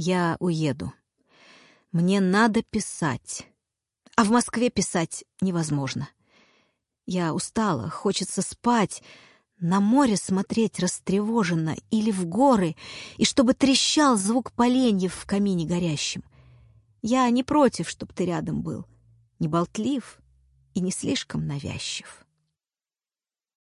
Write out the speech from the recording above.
Я уеду. Мне надо писать. А в Москве писать невозможно. Я устала, хочется спать, на море смотреть растревоженно или в горы, и чтобы трещал звук поленьев в камине горящем. Я не против, чтоб ты рядом был, не болтлив и не слишком навязчив.